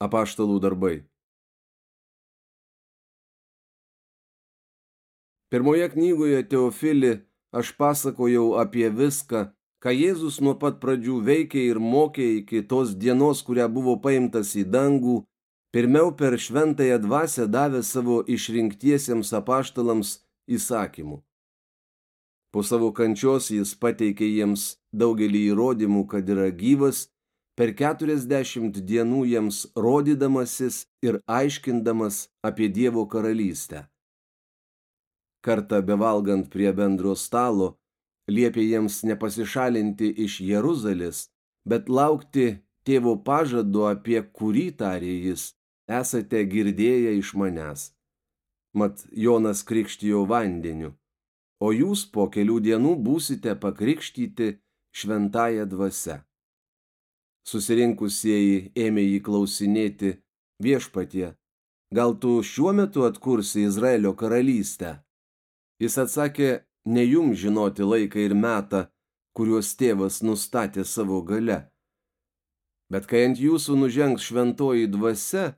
Apaštalų darbai. Pirmoje knygoje Teofili aš pasakojau apie viską, ką Jėzus nuo pat pradžių veikė ir mokė iki tos dienos, kurią buvo paimtas į dangų, pirmiau per šventąją dvasę davė savo išrinktiesiems apaštalams įsakymų. Po savo kančios jis pateikė jiems daugelį įrodymų, kad yra gyvas, per keturiasdešimt dienų jiems rodydamasis ir aiškindamas apie Dievo karalystę kartą bevalgant prie bendro stalo, liepė jiems nepasišalinti iš Jeruzalės, bet laukti tėvo pažado, apie kurį tarė jis, esate girdėję iš manęs. Mat Jonas krikštijo vandeniu, o jūs po kelių dienų būsite pakrikštyti šventąją dvasę. Susirinkusieji ėmė jį klausinėti viešpatie, gal tu šiuo metu atkursi Izraelio karalystę? Jis atsakė, ne jum žinoti laiką ir metą, kuriuos tėvas nustatė savo gale. Bet kai ant jūsų nužengs šventoji dvasia,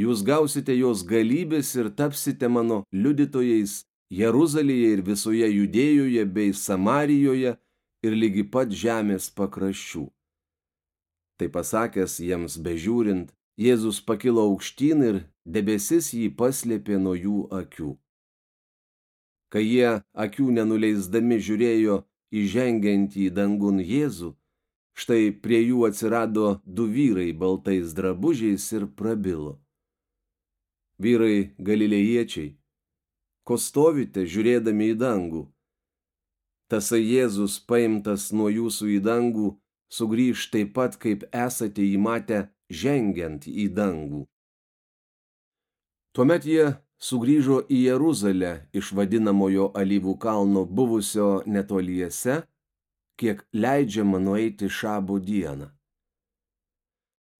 jūs gausite jos galybės ir tapsite mano liudytojais Jeruzalėje ir visoje Judėjoje bei Samarijoje ir lygi pat žemės pakraščių. Tai pasakęs jiems bežiūrint, Jėzus pakilo aukštyn ir debesis jį paslėpė nuo jų akių kai jie akių nenuleisdami žiūrėjo įžengiantį į dangun Jėzų, štai prie jų atsirado du vyrai baltais drabužiais ir prabilo. Vyrai galilėjiečiai, ko stovite žiūrėdami į dangų? Tasai Jėzus paimtas nuo jūsų į dangų sugrįž taip pat, kaip esate įmatę žengiant į dangų. Tuomet jie sugrįžo į Jeruzalę iš vadinamojo alyvų kalno buvusio netoliese, kiek leidžiama nueiti šabo dieną.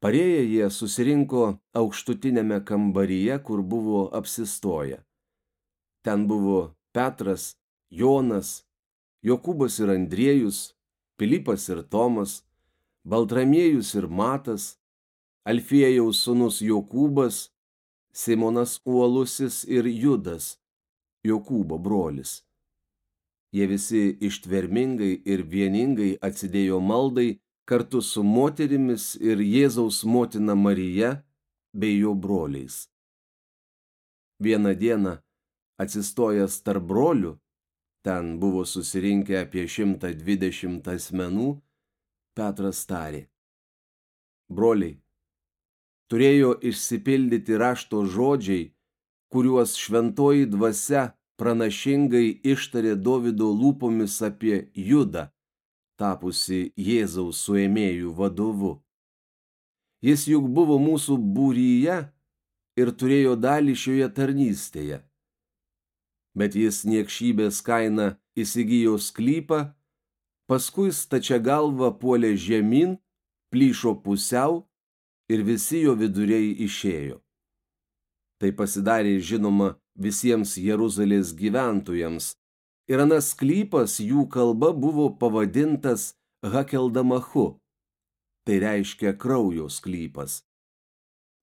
Parėję jie susirinko aukštutinėme kambaryje, kur buvo apsistoję. Ten buvo Petras, Jonas, Jokūbas ir Andriejus, Pilypas ir Tomas, Baltramiejus ir Matas, Alfiejaus sunus Jokūbas, Simonas Uolusis ir Judas, Jokūbo brolis. Jie visi ištvermingai ir vieningai atsidėjo maldai kartu su moterimis ir Jėzaus motina Marija bei jo broliais. Vieną dieną, atsistojęs tarp brolių, ten buvo susirinkę apie 120 asmenų, Petras tarė. Broliai, turėjo išsipildyti rašto žodžiai, kuriuos šventoji dvasia pranašingai ištarė Dovido lūpomis apie Judą, tapusi Jėzaus suėmėjų vadovu. Jis juk buvo mūsų būryje ir turėjo dalį šioje tarnystėje. Bet jis niekšybės kaina įsigijo sklypą, paskui stačia galva puolė žemyn, plyšo pusiau ir visi jo viduriai išėjo. Tai pasidarė žinoma visiems Jeruzalės gyventojams, ir anas sklypas jų kalba buvo pavadintas Hakeldamachu, tai reiškia kraujo sklypas.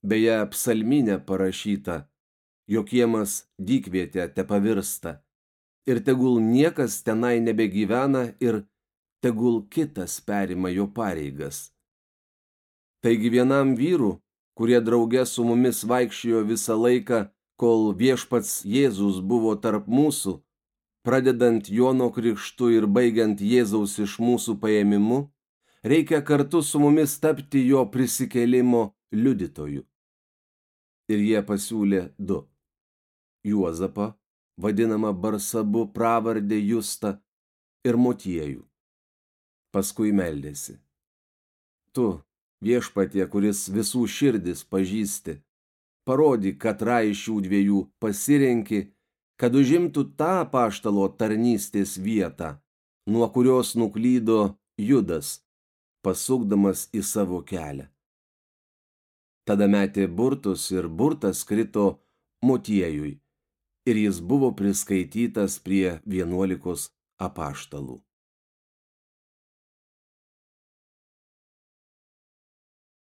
Beje, psalminė parašyta, jokiemas dykvietė te pavirsta, ir tegul niekas tenai nebegyvena ir tegul kitas perima jo pareigas. Taigi vienam vyru, kurie drauge su mumis vaikščiojo visą laiką, kol viešpats Jėzus buvo tarp mūsų, pradedant Jono krikštu ir baigiant Jėzaus iš mūsų paėmimu, reikia kartu su mumis tapti jo prisikelimo liudytoju. Ir jie pasiūlė du. Juozapą, vadinamą Barsabu pravardę Justą, ir Motiejų. Paskui meldėsi. Tu, viešpatie, kuris visų širdis pažįsti, parodyk, katrą iš šių dviejų pasirenki, kad užimtų tą paštalo tarnystės vietą, nuo kurios nuklydo Judas, pasukdamas į savo kelią. Tada metė burtus ir burtas krito motiejui, ir jis buvo priskaitytas prie vienuolikos apaštalų.